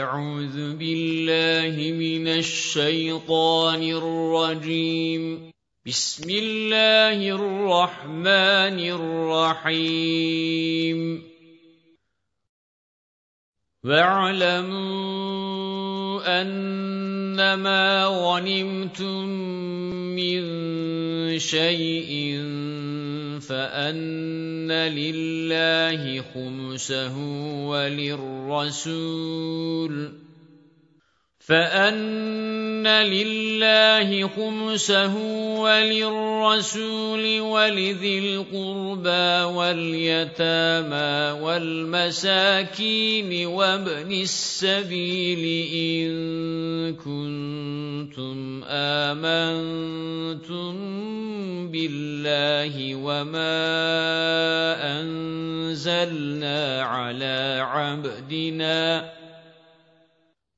أعوذ بالله من الشيطان الرجيم. بسم الله الرحمن الرحيم. واعلموا أنما غنمتم من شيء فأن لله خمسه وللرسول فأن لله خمسه وللرسول ولذي القربى واليتامى والمساكين وابن السبيل إن كنتم آمنتم بالله وما أنزلنا على عبدنا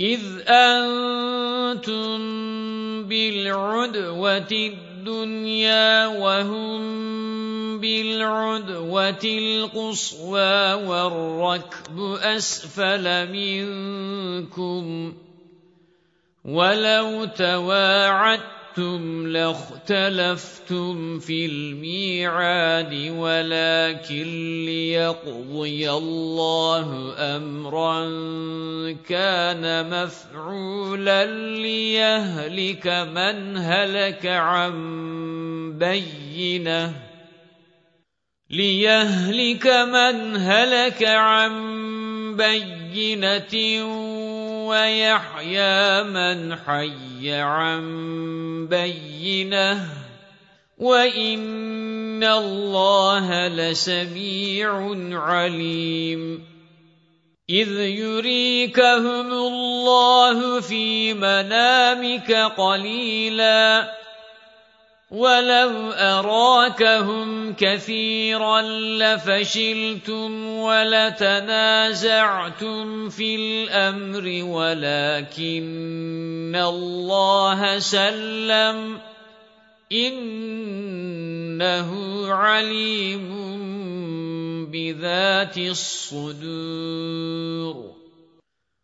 إِذْ أَنتُم بِالْعُدْوَةِ الدُّنْيَا وَهُم بِالْعُدْوَةِ الْقُصْوَىٰ وَالرَّكْبُ أَسْفَلَ مِنكُمْ وَلَوْ تَوَاعَدتُّمْ شئتم لاختلفتم في الميعاد ولكن ليقضي الله امرا كان مفعولا ليهلك من هلك عن بينه ليهلك من هلك عن بينه ويحيى من حي عن بينه وإن الله لسميع عليم. إذ يريكهم الله في منامك قليلا وَلَوْ أَرَاكَهُمْ كَثِيرًا لَّفَشِلْتُمْ وَلَتَنَازَعْتُمْ فِي الْأَمْرِ وَلَكِنَّ اللَّهَ سَلَّمَ إِنَّهُ عَلِيمٌ بِذَاتِ الصُّدُورِ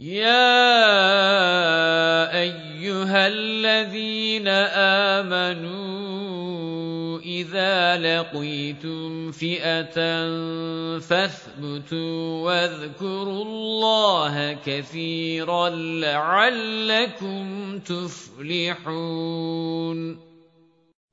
يَا أَيُّهَا الَّذِينَ آمَنُوا إِذَا لَقِيتُمْ فِئَةً فَاثْبُتُوا وَاذْكُرُوا اللَّهَ كَثِيرًا لَّعَلَّكُمْ تُفْلِحُونَ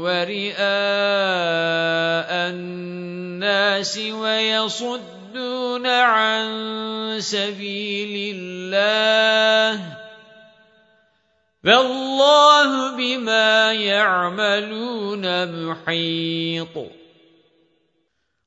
وَرِئَاءَ النَّاسِ وَيَصُدُّونَ عَن سَبِيلِ اللَّهِ وَاللَّهُ بِمَا يَعْمَلُونَ مُحِيطٌ.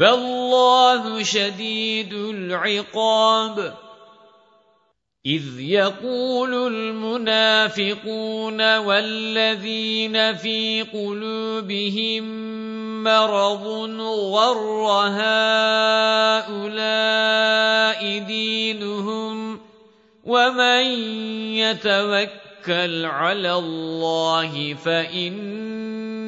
فَاللَّهُ شَدِيدُ الْعِقَابِ. إِذْ يَقُولُ الْمُنَافِقُونَ وَالَّذِينَ فِي قُلُوبِهِم مَّرَضٌ غَرَّ هَٰؤُلَاءِ دِينُهُمْ وَمَن يَتَوَكَّلْ عَلَى اللَّهِ فَإِنَّ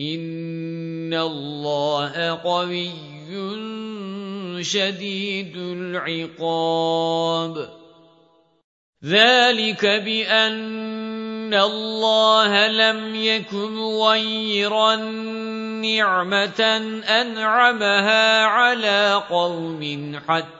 إِنَّ اللَّهَ قَوِيٌّ شَدِيدُ الْعِقَابِ ذَلِكَ بِأَنَّ اللَّهَ لَمْ يَكُنْ مُغَيِّرًا نِّعْمَةً أَنْعَمَهَا عَلَى قَوْمٍ حَتَّى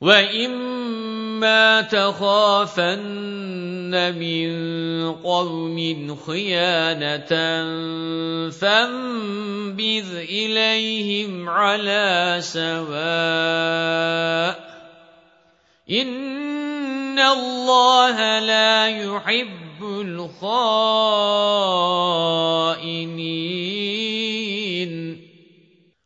وَإِمَّا تَخَافَنَّ مِنْ قَوْمٍ خِيَانَةً فَانبِذْ إِلَيْهِمْ عَلَى سَوَاءٍ إِنَّ اللَّهَ لَا يُحِبُّ الْخَائِنِينَ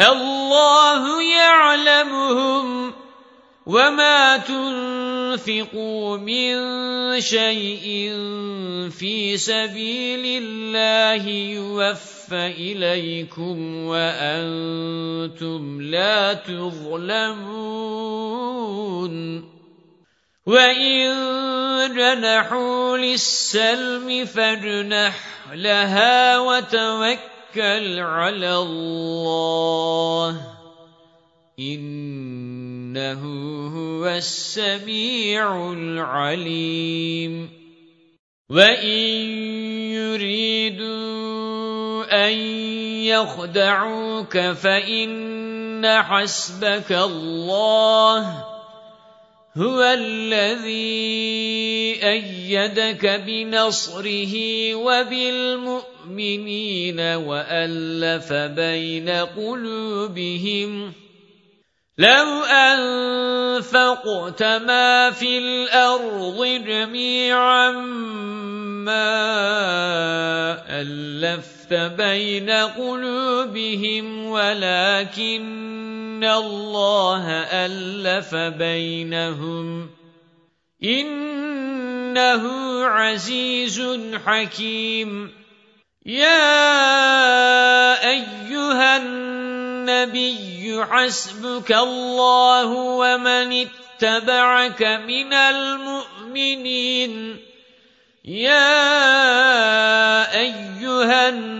اللَّهُ يَعْلَمُهُمْ وَمَا تُنفِقُوا مِن شَيْءٍ فِي سَبِيلِ اللَّهِ يُوَفَّ إِلَيْكُمْ وَأَنتُمْ لَا تُظْلَمُونَ. وَإِن جَنَحُوا لِلسَّلْمِ فَاجْنَحْ لَهَا وَتَوَكَّلْ عَلَى اللَّهِ. إِنَّهُ هُوَ السَّمِيعُ الْعَلِيمُ. وَإِن يُرِيدُوا أَن يَخْدَعُوكَ فَإِنَّ حَسْبَكَ اللَّهُ. هُوَ الَّذِي أَيَّدَكَ بِنَصْرِهِ وَبِالْمُؤْمِنِينَ وَأَلَّفَ بَيْنَ قُلُوبِهِمْ. لَوْ أَنفَقْتَ مَا فِي الْأَرْضِ جَمِيعًا مَا أَلَّفْتَ بَيْنَ قُلُوبِهِمْ وَلَكِنَّ اللَّهَ أَلَّفَ بَيْنَهُمْ إِنَّهُ عَزِيزٌ حَكِيمٌ يَا أَيُّهَا النَّبِيُّ حَسْبُكَ اللَّهُ وَمَنِ اتَّبَعَكَ مِنَ الْمُؤْمِنِينَ يَا أَيُّهَا النَّبِيُّ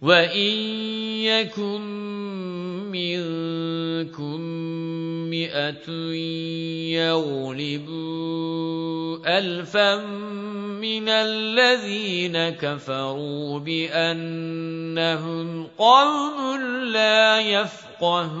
وَإِن يَكُن مِّنكُم مِّائَةٌ يَغْلِبُوا أَلْفًا مِّنَ الَّذِينَ كَفَرُوا بِأَنَّهُمْ قَوْمٌ لَّا يَفْقَهُونَ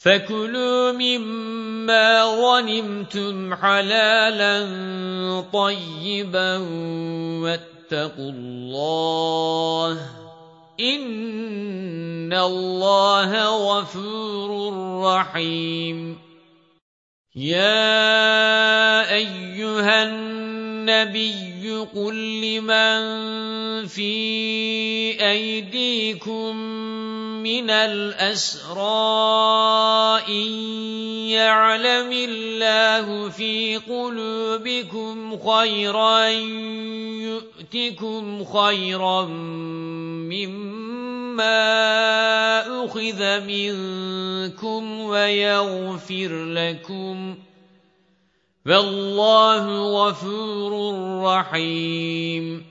فَكُلُوا مِمَّا غَنِمْتُمْ حَلَالًا طَيِّبًا وَاتَّقُوا اللَّهَ إِنَّ اللَّهَ غَفُورٌ رَّحِيمٌ يَا أَيُّهَا النَّبِيُّ قُل لِّمَن فِي أَيْدِيكُم مِّنَ الْأَسْرَىٰ إِن يَعْلَمِ اللَّهُ فِي قُلُوبِكُمْ خَيْرًا يُؤْتِكُمْ خَيْرًا مِّمَّا أُخِذَ مِنكُمْ وَيَغْفِرْ لَكُمْ وَاللَّهُ غَفُورٌ رَّحِيمٌ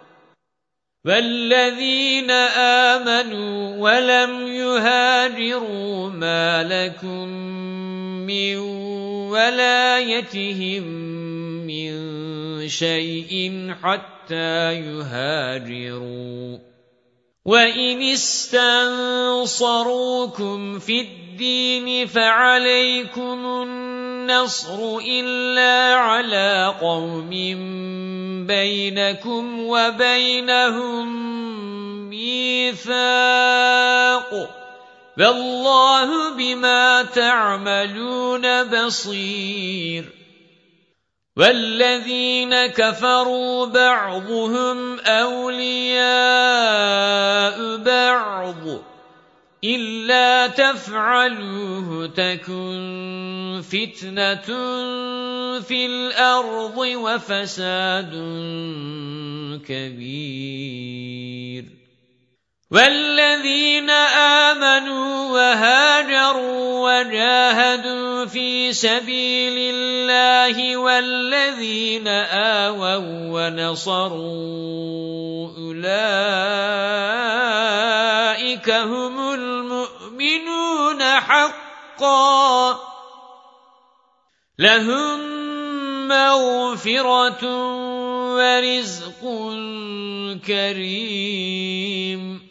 وَالَّذِينَ آمَنُوا وَلَمْ يُهَاجِرُوا مَا لَكُمْ مِنْ وَلَايَتِهِمْ مِنْ شَيْءٍ حَتَّى يُهَاجِرُوا وَإِنِ اسْتَنصَرُوكُمْ فِي الدِّينِ فَعَلَيْكُمُ النَّصْرُ إِلَّا عَلَى قَوْمٍ بَيْنَكُمْ وَبَيْنَهُم مِّيثَاقٌ وَاللَّهُ بِمَا تَعْمَلُونَ بَصِيرٌ وَالَّذِينَ كَفَرُوا بَعْضُهُمْ أَوْلِيَاءُ بَعْضٍ إِلَّا تَفْعَلُوهُ تَكُنْ فِتْنَةٌ فِي الْأَرْضِ وَفَسَادٌ كَبِيرٌ. وَالَّذِينَ آمَنُوا وَهَاجَرُوا وَجَاهَدُوا فِي سَبِيلِ اللَّهِ وَالَّذِينَ آوَوا وَنَصَرُوا أُولَئِكَ هُمُ الْمُؤْمِنُونَ حَقًّا لَهُم مَّغْفِرَةٌ وَرِزْقٌ كَرِيمٌ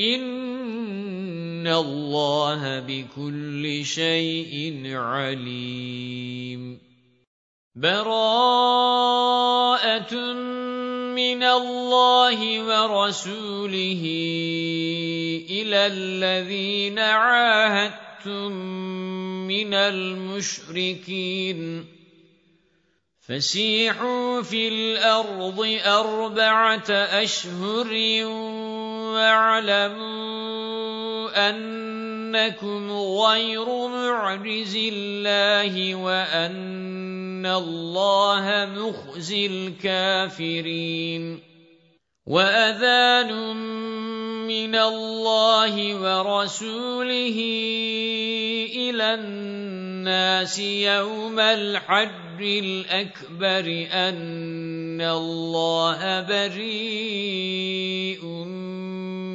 إِنَّ اللَّهَ بِكُلِّ شَيْءٍ عَلِيمٌ بَرَاءَةٌ مِنَ اللَّهِ وَرَسُولِهِ إِلَى الَّذِينَ عَاهَدتُّم مِّنَ الْمُشْرِكِينَ فَسِيحُوا فِي الْأَرْضِ أَرْبَعَةَ أَشْهُرٍ وَاعْلَمُوا أَنَّكُمْ غَيْرُ مُعْجِزِي اللَّهِ وَأَنَّ اللَّهَ مُخْزِي الْكَافِرِينَ وَأَذَانٌ مِّنَ اللَّهِ وَرَسُولِهِ إِلَى النَّاسِ يَوْمَ الْحَجِّ الْأَكْبَرِ أَنَّ اللَّهَ بَرِيءٌ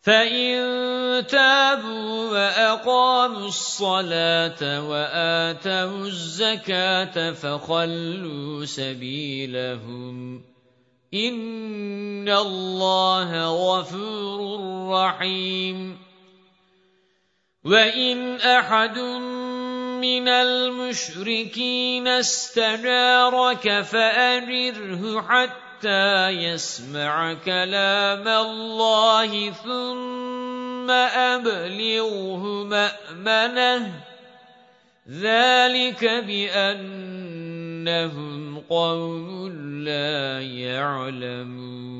فَإِن تَابُوا وَأَقَامُوا الصَّلَاةَ وَآتَوُا الزَّكَاةَ فَخَلُّوا سَبِيلَهُمْ إِنَّ اللَّهَ غَفُورٌ رَّحِيمٌ وَإِنْ أَحَدٌ مِّنَ الْمُشْرِكِينَ اسْتَجَارَكَ فَأَجِرْهُ حَتَّى يَسْمَعَ كَلَامَ اللَّهِ ثُمَّ أَبْلِغْهُ مَأْمَنَهُ. ذَلِكَ بِأَنَّ إِنَّهُمْ قَوْمٌ لَّا يَعْلَمُونَ.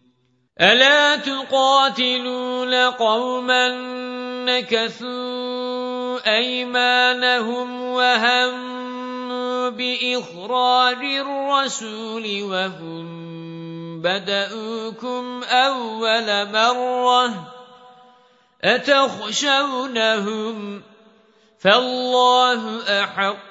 أَلَا تُقَاتِلُونَ قَوْمًا نَكَثُوا أَيْمَانَهُمْ وَهَمُّوا بِإِخْرَاجِ الرَّسُولِ وَهُمْ بَدَءُوكُمْ أَوَّلَ مَرَّةٍ أَتَخْشَوْنَهُمْ فَاللَّهُ أَحَقُّ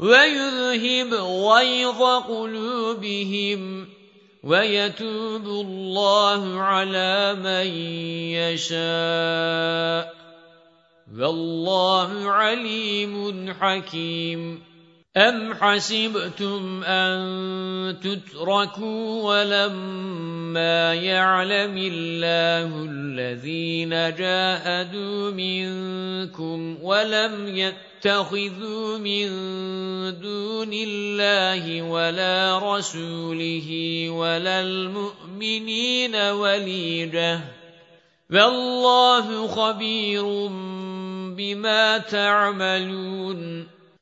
وَيُذْهِبْ غَيْظَ قُلُوبِهِمْ وَيَتُوبُ اللَّهُ عَلَى مَن يَشَاءُ. وَاللَّهُ عَلِيمٌ حَكِيمٌ. أَمْ حَسِبْتُمْ أَن تُتْرَكُوا وَلَمَّا يَعْلَمِ اللَّهُ الَّذِينَ جَاهَدُوا مِنكُمْ وَلَمْ يَتَّخِذُوا مِن دُونِ اللَّهِ وَلَا رَسُولِهِ وَلَا الْمُؤْمِنِينَ وَلِيجَةً. وَاللَّهُ خَبِيرٌ بِمَا تَعْمَلُونَ.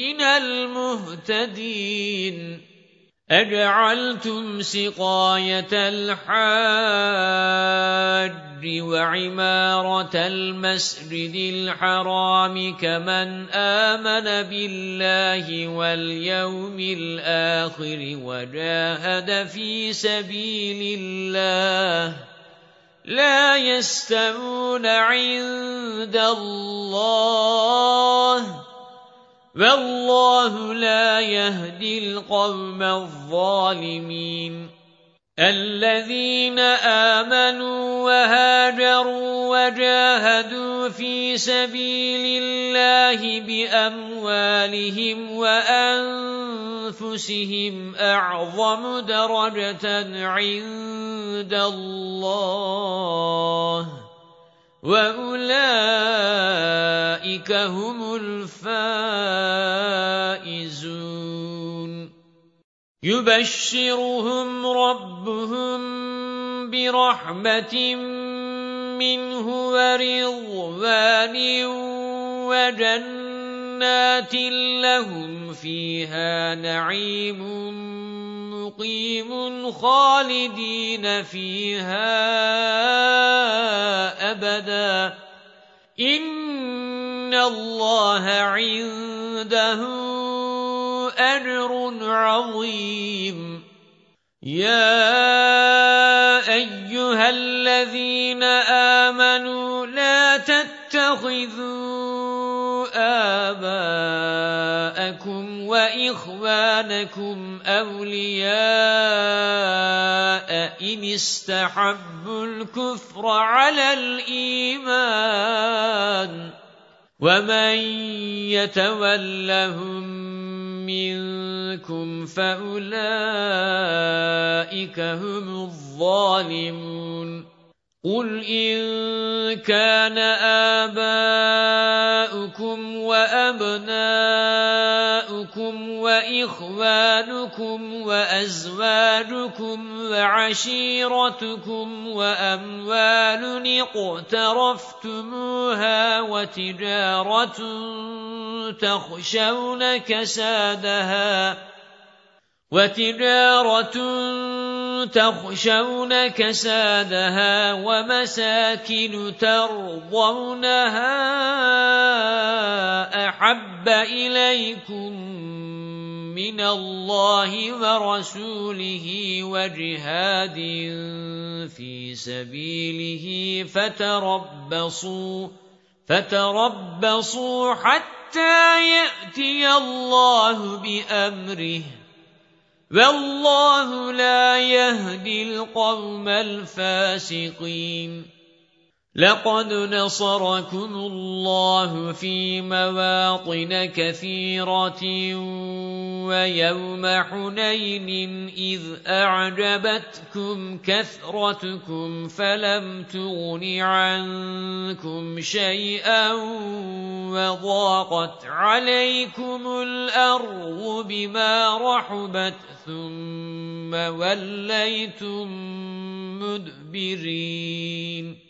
مِنَ الْمُهْتَدِينَ. أَجَعَلْتُمْ سِقَايَةَ الْحَاجِّ وَعِمَارَةَ الْمَسْجِدِ الْحَرَامِ كَمَنْ آمَنَ بِاللَّهِ وَالْيَوْمِ الْآخِرِ وَجَاهَدَ فِي سَبِيلِ اللَّهِ. لَا يَسْتَوُونَ عِندَ اللَّهِ. وَاللَّهُ لَا يَهْدِي الْقَوْمَ الظَّالِمِينَ. الَّذِينَ آمَنُوا وَهَاجَرُوا وَجَاهَدُوا فِي سَبِيلِ اللَّهِ بِأَمْوَالِهِمْ وَأَنفُسِهِمْ أَعْظَمُ دَرَجَةً عِندَ اللَّهِ. وَأُولَئِكَ هُمُ الْفَائِزُونَ يُبَشِّرُهُمْ رَبُّهُم بِرَحْمَةٍ مِّنْهُ وَرِضْوَانٍ وَجَنَّاتٍ لَّهُمْ فِيهَا نَعِيمٌ مُقِيمٌ خَالِدِينَ فِيهَا أَبَدًا. إِنَّ اللَّهَ عِندَهُ أَجْرٌ عَظِيمٌ. يَا أَيُّهَا الَّذِينَ آمَنُوا لَا تَتَّخِذُوا وَإِخْوَانَكُمْ أَوْلِيَاءَ إِنِ اسْتَحَبُّوا الْكُفْرَ عَلَى الْإِيمَانِ وَمَن يَتَوَلَّهُم مِّنكُمْ فَأُولَئِكَ هُمُ الظَّالِمُونَ قُلْ إِن كَانَ آبَاؤُكُمْ وَأَبْنَاؤُكُمْ وَإِخْوَانُكُمْ وَأَزْوَاجُكُمْ وَعَشِيرَتُكُمْ وَأَمْوَالٌ اقْتَرَفْتُمُوهَا وَتِجَارَةٌ تَخْشَوْنَ كَسَادَهَا وَتِجَارَةٌ تَخْشَوْنَ كَسَادَهَا وَمَسَاكِنُ تَرْضَوْنَهَا أَحَبَّ إِلَيْكُمْ مِنَ اللَّهِ وَرَسُولِهِ وَجِهَادٍ فِي سَبِيلِهِ فَتَرَبَّصُوا فَتَرَبَّصُوا حَتَّى يَأْتِيَ اللَّهُ بِأَمْرِهِ. وَاللَّهُ لَا يَهْدِي الْقَوْمَ الْفَاسِقِينَ. لَقَدْ نَصَرَكُمُ اللَّهُ فِي مَوَاطِنَ كَثِيرَةٍ وَيَوْمَ حُنَيْنٍ إِذْ أَعْجَبَتْكُمْ كَثْرَتُكُمْ فَلَمْ تُغْنِ عَنكُمْ شَيْئًا وَضَاقَتْ عَلَيْكُمُ الْأَرْضُ بِمَا رَحُبَتْ ثُمَّ وَلَّيْتُمْ مُدْبِرِينَ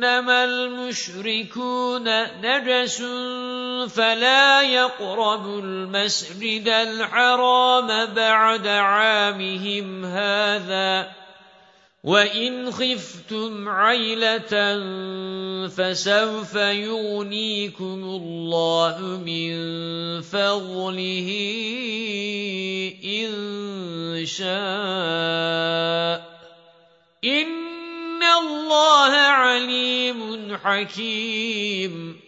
إِنَّمَا الْمُشْرِكُونَ نَجَسٌ فَلَا يَقْرَبُوا الْمَسْجِدَ الْحَرَامَ بَعْدَ عَامِهِمْ هَذَا. وَإِنْ خِفْتُمْ عَيْلَةً فَسَوْفَ يُغْنِيكُمُ اللَّهُ مِنْ فَضْلِهِ إِنْ شَاءَ. إِنَّ اللَّهَ عَلِيمٌ حَكِيمٌ.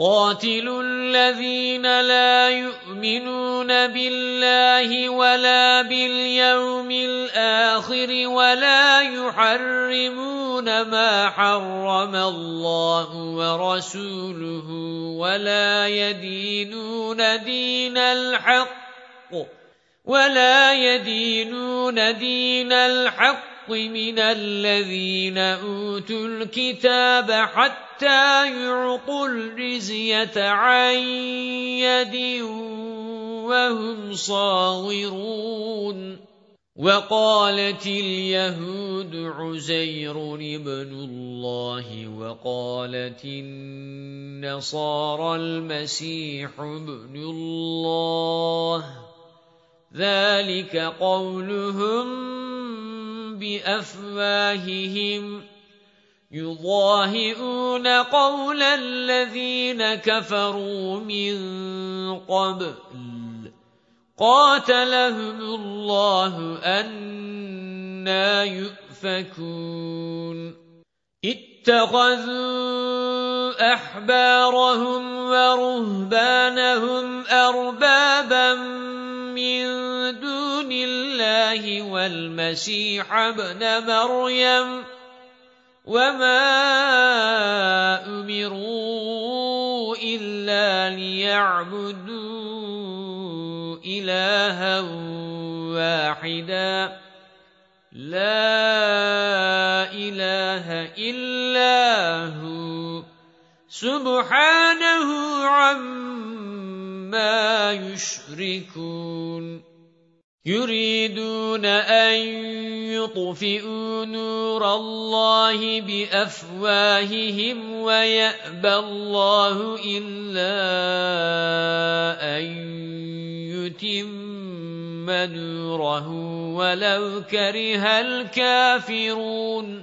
قاتلوا الذين لا يؤمنون بالله ولا باليوم الآخر ولا يحرمون ما حرم الله ورسوله ولا يدينون دين الحق ولا يدينون دين الحق من الذين أوتوا الكتاب حتى يعطوا الرزية عن يد وهم صاغرون. وقالت اليهود عزير ابن الله وقالت النصارى المسيح ابن الله. ذلك قولهم بأفواههم يضاهئون قول الذين كفروا من قبل قاتلهم الله أنا يؤفكون اتخذوا أحبارهم ورهبانهم أربابا من دون الله والمسيح ابن مريم وما أمروا إلا ليعبدوا إلها واحدا. لا إله إلا هو. سبحانه عما يشركون يريدون أن يطفئوا نور الله بأفواههم ويأبى الله إلا أن يتم نوره ولو كره الكافرون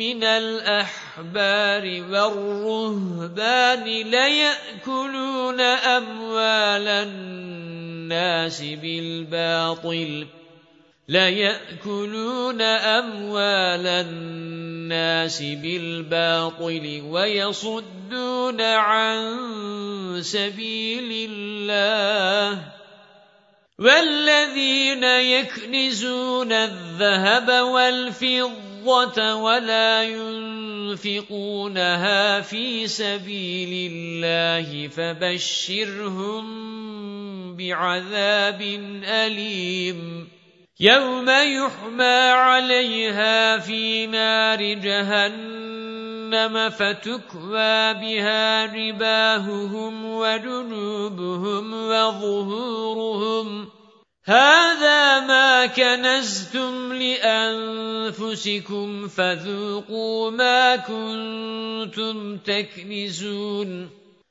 مِنَ الْأَحْبَارِ وَالرُّهْبَانِ لَيَأْكُلُونَ أَمْوَالَ النَّاسِ بِالْبَاطِلِ لَيَأْكُلُونَ أَمْوَالَ النَّاسِ بِالْبَاطِلِ وَيَصُدُّونَ عَن سَبِيلِ اللَّهِ. وَالَّذِينَ يَكْنِزُونَ الذَّهَبَ وَالْفِضَّةَ وَلَا يُنْفِقُونَهَا فِي سَبِيلِ اللَّهِ فَبَشِّرْهُم بِعَذَابٍ أَلِيمٍ يَوْمَ يُحْمَى عَلَيْهَا فِي نَارِ جَهَنَّمَ فَتُكْوَى بِهَا جِبَاهُهُمْ وَجُنُوبُهُمْ وَظُهُورُهُمْ هَذَا مَا كَنَزْتُمْ لِأَنفُسِكُمْ فَذُوقُوا مَا كُنتُمْ تَكْنِزُونَ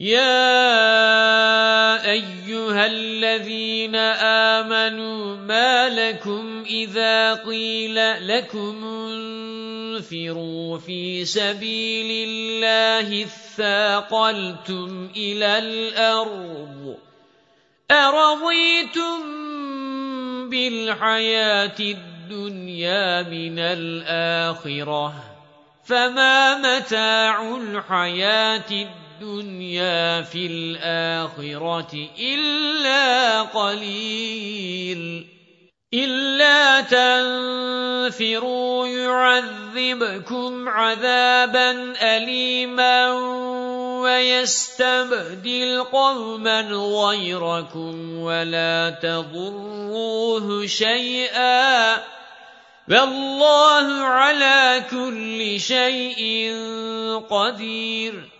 يَا أَيُّهَا الَّذِينَ آمَنُوا مَا لَكُمْ إِذَا قِيلَ لَكُمْ انفِرُوا فِي سَبِيلِ اللَّهِ اثَّاقَلْتُمْ إِلَى الْأَرْضِ أَرَضِيتُمْ بِالْحَيَاةِ الدُّنْيَا مِنَ الْآخِرَةِ فَمَا مَتَاعُ الْحَيَاةِ الدُّنْيَا فِي الْآخِرَةِ إِلَّا قَلِيلٌ. إِلَّا تَنفِرُوا يُعَذِّبْكُمْ عَذَابًا أَلِيمًا وَيَسْتَبْدِلْ قَوْمًا غَيْرَكُمْ وَلَا تَضُرُّوهُ شَيْئًا. وَاللَّهُ عَلَى كُلِّ شَيْءٍ قَدِيرٌ.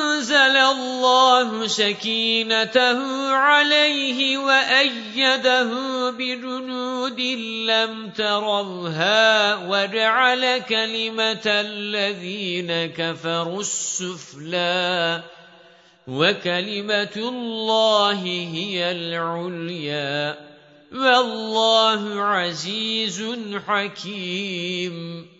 فَأَنزَلَ اللَّهُ سَكِينَتَهُ عَلَيْهِ وَأَيَّدَهُ بِجُنُودٍ لَّمْ تَرَوْهَا وَجَعَلَ كَلِمَةَ الَّذِينَ كَفَرُوا السُّفْلَىٰ وَكَلِمَةُ اللَّهِ هِيَ الْعُلْيَا وَاللَّهُ عَزِيزٌ حَكِيمٌ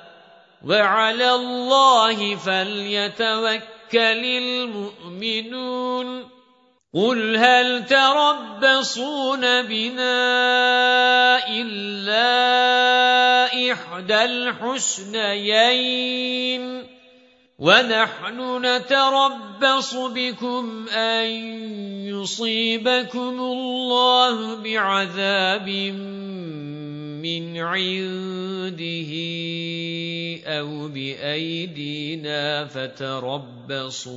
وَعَلَى اللَّهِ فَلْيَتَوَكَّلِ الْمُؤْمِنُونَ. قُلْ هَلْ تَرَبَّصُونَ بِنَا إِلَّا إِحْدَى الْحُسْنَيَيْنِ؟ وَنَحْنُ نَتَرَبَّصُ بِكُمْ أَن يُصِيبَكُمُ اللَّهُ بِعَذَابٍ مِّنْ عِندِهِ أَوْ بِأَيْدِينَا فَتَرَبَّصُوا.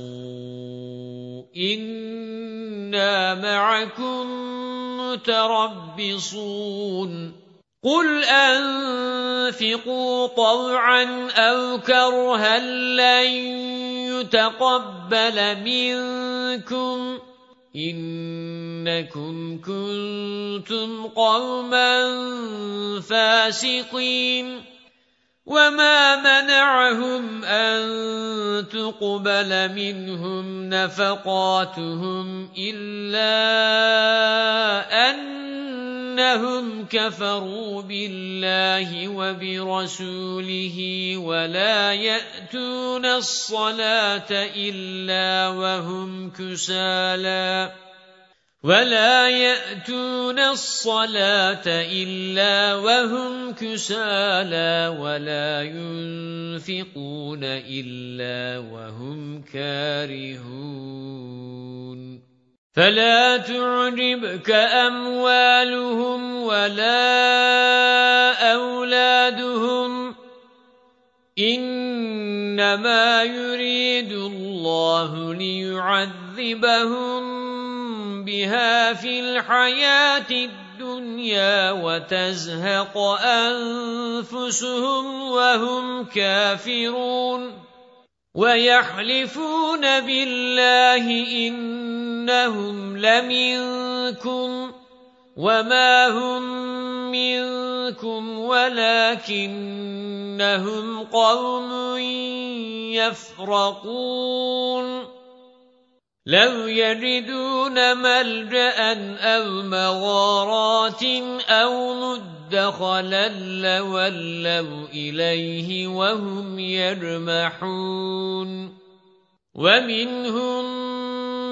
إِنَّا مَعَكُمْ مُتَرَبِّصُونَ. قُلْ أَنفِقُوا طَوْعًا أَوْ كَرْهًا لَّن يُتَقَبَّلَ مِنكُمْ. إِنَّكُمْ كُنتُمْ قَوْمًا فَاسِقِينَ. وَمَا مَنَعَهُمْ أَن تُقْبَلَ مِنْهُمْ نَفَقَاتُهُمْ إِلَّا أَنَّهُمْ كَفَرُوا بِاللَّهِ وَبِرَسُولِهِ وَلَا يَأْتُونَ الصَّلَاةَ إِلَّا وَهُمْ كُسَالَى وَلَا يَأْتُونَ الصَّلَاةَ إِلَّا وَهُمْ كُسَالَى وَلَا يُنْفِقُونَ إِلَّا وَهُمْ كَارِهُونَ فَلَا تُعْجِبْكَ أَمْوَالُهُمْ وَلَا أَوْلَادُهُمْ إِنَّمَا يُرِيدُ اللَّهُ لِيُعَذِّبَهُم بِهَا فِي الْحَيَاةِ الدُّنْيَا وَتَزْهَقَ أَنفُسُهُمْ وَهُمْ كَافِرُونَ وَيَحْلِفُونَ بِاللَّهِ إِنَّهُمْ لَمِنكُمْ وَمَا هُمْ مِنكُمْ وَلَكِنَّهُمْ قَوْمٌ يَفْرَقُونَ لَوْ يَجِدُونَ مَلْجَأً أَوْ مَغَارَاتٍ أَوْ مُدَّخَلًا لَّوَلَّوْا إِلَيْهِ وَهُمْ يَجْمَحُونَ وَمِنْهُمْ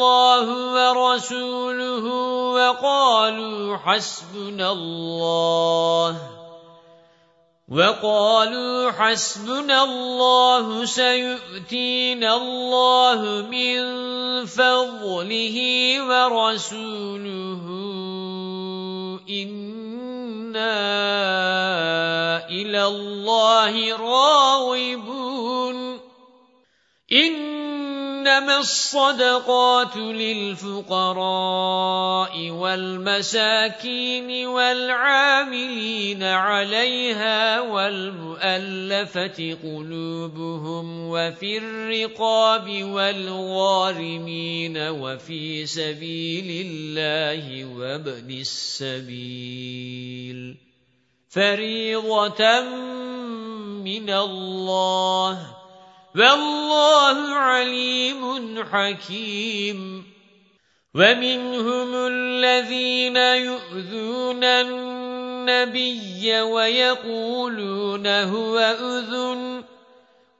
وَرَسُولُهُ وَقَالُوا حَسْبُنَا اللَّهُ وَقَالُوا حَسْبُنَا اللَّهُ سَيُؤْتِينَا اللَّهُ مِنْ فَضْلِهِ وَرَسُولُهُ إِنَّا إِلَى اللَّهِ رَاغِبُونَ إِنَّمَا الصَّدَقَاتُ لِلْفُقَرَاءِ وَالْمَسَاكِينِ وَالْعَامِلِينَ عَلَيْهَا وَالْمُؤَلَّفَةِ قُلُوبُهُمْ وَفِي الرِّقَابِ وَالْغَارِمِينَ وَفِي سَبِيلِ اللَّهِ وَابْنِ السَّبِيلِ. فَرِيضَةً مِنَ اللَّهِ. وَاللَّهُ عَلِيمٌ حَكِيمٌ. وَمِنْهُمُ الَّذِينَ يُؤْذُونَ النَّبِيَّ وَيَقُولُونَ هُوَ أُذُنٌ.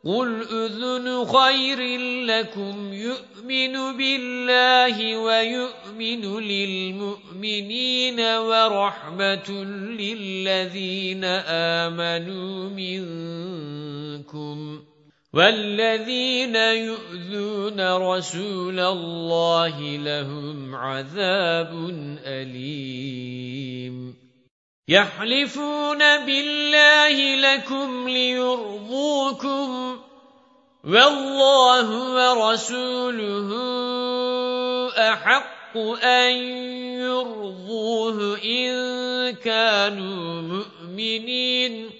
قُلْ أُذُنُ خَيْرٍ لَكُمْ. يُؤْمِنُ بِاللَّهِ وَيُؤْمِنُ لِلْمُؤْمِنِينَ وَرَحْمَةٌ لِلَّذِينَ آمَنُوا مِنكُمْ. وَالَّذِينَ يُؤْذُونَ رَسُولَ اللَّهِ لَهُمْ عَذَابٌ أَلِيمٌ يَحْلِفُونَ بِاللَّهِ لَكُمْ لِيُرْضُوكُمْ وَاللَّهُ وَرَسُولُهُ أَحَقُّ أَن يُرْضُوهُ إِن كَانُوا مُؤْمِنِينَ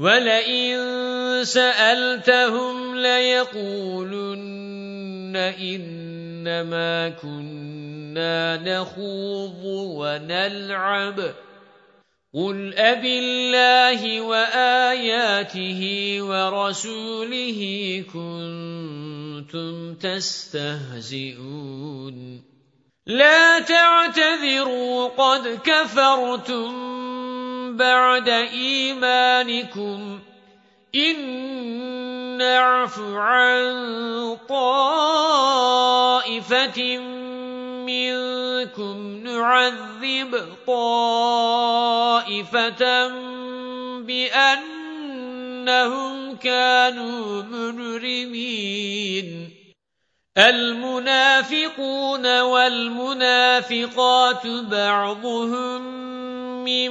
وَلَئِن سَأَلْتَهُمْ لَيَقُولُنَّ إِنَّمَا كُنَّا نَخُوضُ وَنَلْعَبُ قُلْ أَبِاللَّهِ وَآيَاتِهِ وَرَسُولِهِ كُنتُمْ تَسْتَهْزِئُونَ لَا تَعْتَذِرُوا قَدْ كَفَرْتُمْ بَعْدَ إِيمَانِكُمْ إِن نَّعْفُ عَن طَائِفَةٍ مِّنكُمْ نُعَذِّبْ طَائِفَةً بِأَنَّهُمْ كَانُوا مُجْرِمِينَ. الْمُنَافِقُونَ وَالْمُنَافِقَاتُ بَعْضُهُم مِّن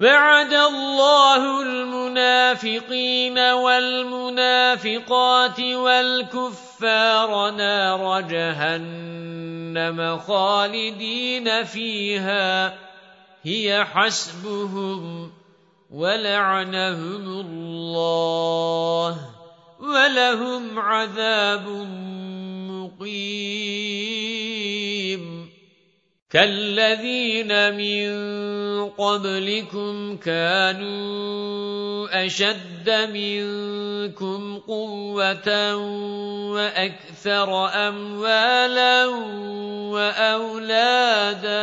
وَعَدَ اللَّهُ الْمُنَافِقِينَ وَالْمُنَافِقَاتِ وَالْكُفَّارَ نَارَ جَهَنَّمَ خَالِدِينَ فِيهَا هِيَ حَسْبُهُمْ وَلَعَنَهُمُ اللَّهُ وَلَهُمْ عَذَابٌ مُقِيمٌ كَالَّذِينَ مِن قَبْلِكُمْ كَانُوا أَشَدَّ مِنكُمْ قُوَّةً وَأَكْثَرَ أَمْوَالًا وَأَوْلَادًا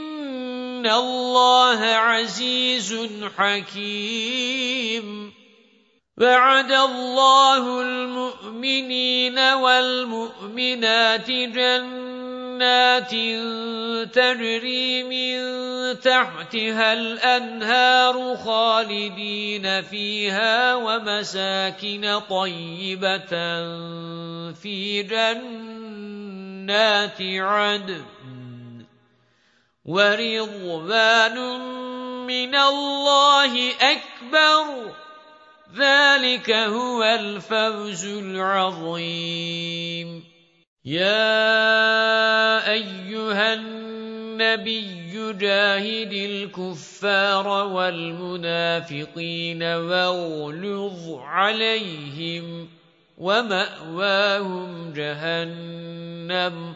اللَّهَ عَزِيزٌ حَكِيمٌ وَعَدَ اللَّهُ الْمُؤْمِنِينَ وَالْمُؤْمِنَاتِ جَنَّاتٍ تَجْرِي مِنْ تَحْتِهَا الْأَنْهَارُ خَالِدِينَ فِيهَا وَمَسَاكِنَ طَيِّبَةً فِي جَنَّاتِ عَدْنٍ وَرِضْوَانٌ مِنَ اللَّهِ أَكْبَرُ. ذَلِكَ هُوَ الْفَوْزُ الْعَظِيمُ. يَا أَيُّهَا النَّبِيُّ جَاهِدِ الْكُفَّارَ وَالْمُنَافِقِينَ وَاغْلُظْ عَلَيْهِمْ وَمَأْوَاهُمْ جَهَنَّمُ.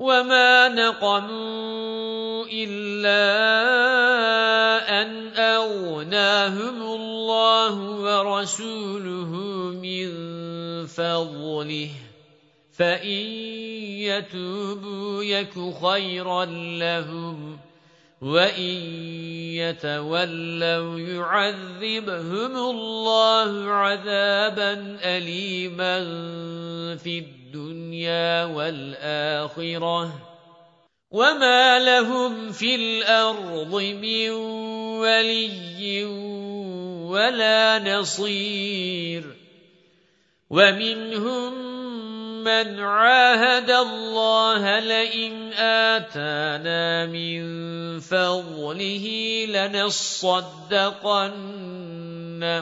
وَمَا نَقَمُوا إِلَّا أَنْ أَغْنَاهُمُ اللَّهُ وَرَسُولُهُ مِنْ فَضْلِهِ فَإِنْ يَتُوبُوا يَكُ خَيْرًا لَهُمْ وَإِنْ يَتَوَلَّوْا يُعَذِّبْهُمُ اللَّهُ عَذَابًا أَلِيمًا فِي الدُّنْيَا وَالْآخِرَةِ وَمَا لَهُمْ فِي الْأَرْضِ مِنْ وَلِيٍّ وَلَا نَصِيرٍ وَمِنْهُمْ مَنْ عَاهَدَ اللَّهَ لَئِنْ آتَانَا مِنْ فَضْلِهِ لَنَصَّدَّقَنَّ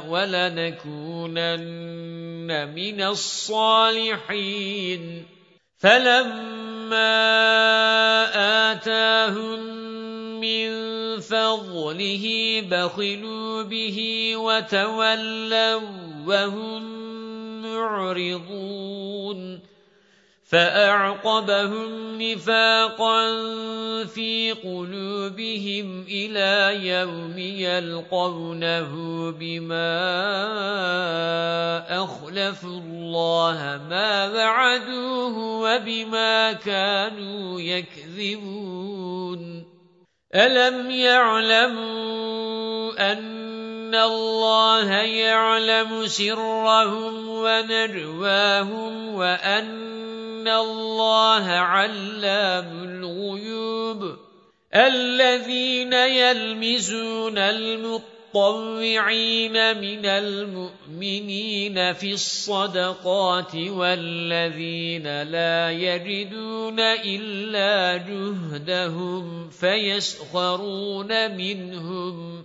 وَلَنَكُونَنَّ مِنَ الصَّالِحِينَ. فَلَمَّا آتَاهُمْ مِنْ فَضْلِهِ بَخِلُوا بِهِ وَتَوَلَّوْا وَهُمْ مُعْرِضُونَ. فَأَعْقَبَهُمْ نِفَاقًا فِي قُلُوبِهِمْ إِلَى يَوْمِ يَلْقَوْنَهُ بِمَا أَخْلَفُوا اللَّهَ مَا وَعَدُوهُ وَبِمَا كَانُوا يَكْذِبُونَ. أَلَمْ يَعْلَمُوا أَنَّ اللَّهَ يَعْلَمُ سِرَّهُمْ وَنَجْوَاهُمْ وَأَنَّ إِنَّ اللَّهَ عَلَّامُ الْغُيُوبِ الَّذِينَ يَلْمِزُونَ الْمُطَّوِّعِينَ مِنَ الْمُؤْمِنِينَ فِي الصَّدَقَاتِ وَالَّذِينَ لَا يَجِدُونَ إِلَّا جُهْدَهُمْ فَيَسْخَرُونَ مِنْهُمْ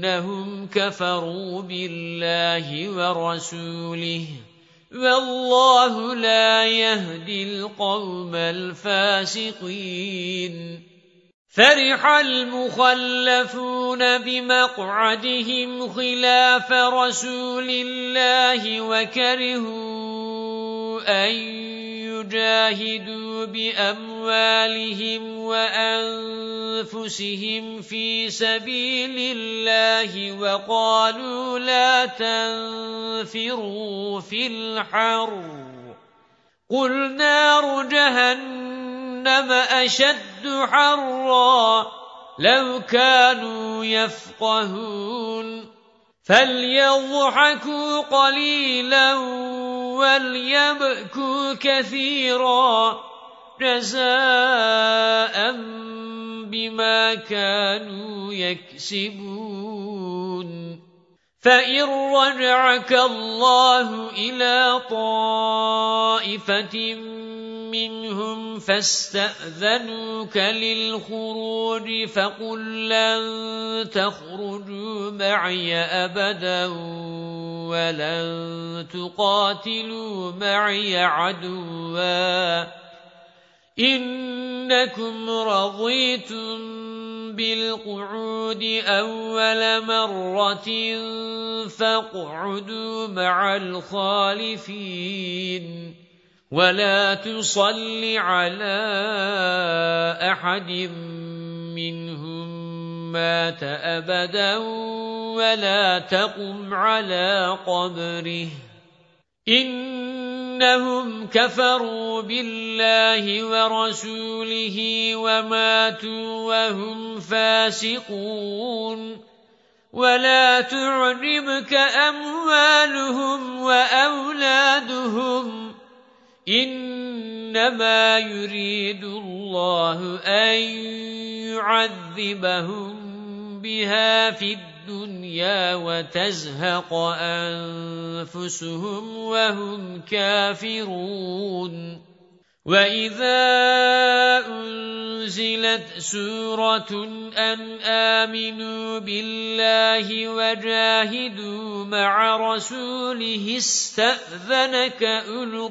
بِأَنَّهُمْ كَفَرُوا بِاللَّهِ وَرَسُولِهِ وَاللَّهُ لَا يَهْدِي الْقَوْمَ الْفَاسِقِينَ. فَرِحَ الْمُخَلَّفُونَ بِمَقْعَدِهِمْ خِلَافَ رَسُولِ اللَّهِ وَكَرِهُوا أَن يُجَاهِدُوا بِأَمْوَالِهِمْ وَأَنفُسِهِمْ فِي سَبِيلِ اللَّهِ وَقَالُوا لَا تَنفِرُوا فِي الْحَرِّ. قُلْ نَارُ جَهَنَّمَ أَشَدُّ حَرًّا لَوْ كَانُوا يَفْقَهُونَ. فَلْيَضْحَكُوا قَلِيلًا وَلْيَبْكُوا كَثِيرًا جَزَاءً بِمَا كَانُوا يَكْسِبُونَ. فَإِن رَّجَعَكَ اللَّهُ إِلَى طَائِفَةٍ مِّنْهُمْ فَاسْتَأْذَنُوكَ لِلْخُرُوجِ فَقُل لَّن تَخْرُجُوا مَعِيَ أَبَدًا وَلَن تُقَاتِلُوا مَعِيَ عَدُوًّا. إِنَّكُمْ رَضِيتُم بِالْقُعُودِ أَوَّلَ مَرَّةٍ فَاقْعُدُوا مَعَ الْخَالِفِينَ. وَلَا تُصَلِّ عَلَى أَحَدٍ مِّنْهُم مَّاتَ أَبَدًا وَلَا تَقُمْ عَلَى قَبْرِهِ. إِنَّهُمْ كَفَرُوا بِاللَّهِ وَرَسُولِهِ وَمَاتُوا وَهُمْ فَاسِقُونَ. وَلَا تُعْجِبْكَ أَمْوَالُهُمْ وَأَوْلَادُهُمْ إِنَّمَا يُرِيدُ اللَّهُ أَن يُعَذِّبَهُم بِهَا فِي الدُّنْيَا وَتَزْهَقَ أَنفُسُهُمْ وَهُمْ كَافِرُونَ. وَإِذَا أُنْزِلَتْ سُورَةٌ أَنْ آمِنُوا بِاللَّهِ وَجَاهِدُوا مَعَ رَسُولِهِ اسْتَأْذَنَكَ أُولُو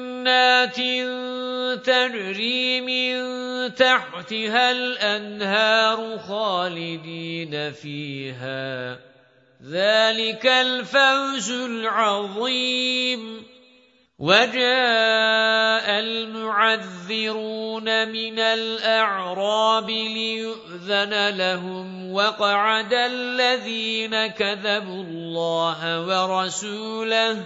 جَنَّاتٍ تَجْرِي مِن تَحْتِهَا الْأَنْهَارُ خَالِدِينَ فِيهَا. ذَلِكَ الْفَوْزُ الْعَظِيمُ. وَجَاءَ الْمُعَذِّرُونَ مِنَ الْأَعْرَابِ لِيُؤْذَنَ لَهُمْ. وَقَعَدَ الَّذِينَ كَذَبُوا اللَّهَ وَرَسُولَهُ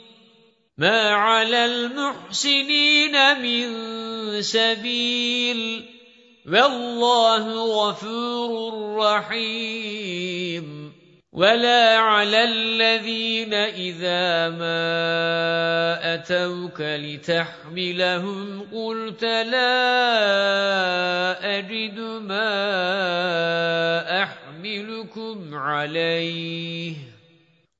مَا عَلَى الْمُحْسِنِينَ مِنْ سَبِيلٍ وَاللَّهُ غَفُورٌ رَّحِيمٌ وَلَا عَلَى الَّذِينَ إِذَا مَا أَتَوْكَ لِتَحْمِلَهُمْ قُلْتَ لَا أَجِدُ مَا أَحْمِلُكُمْ عَلَيْهِ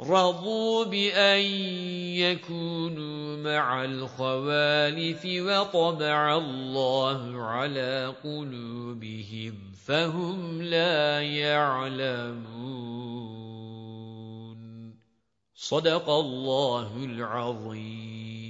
رَضُوا بِأَن يَكُونُوا مَعَ الْخَوَالِفِ وَطَبَعَ اللَّهُ عَلَى قُلُوبِهِمْ فَهُمْ لَا يَعْلَمُونَ. صَدَقَ اللَّهُ الْعَظِيمُ.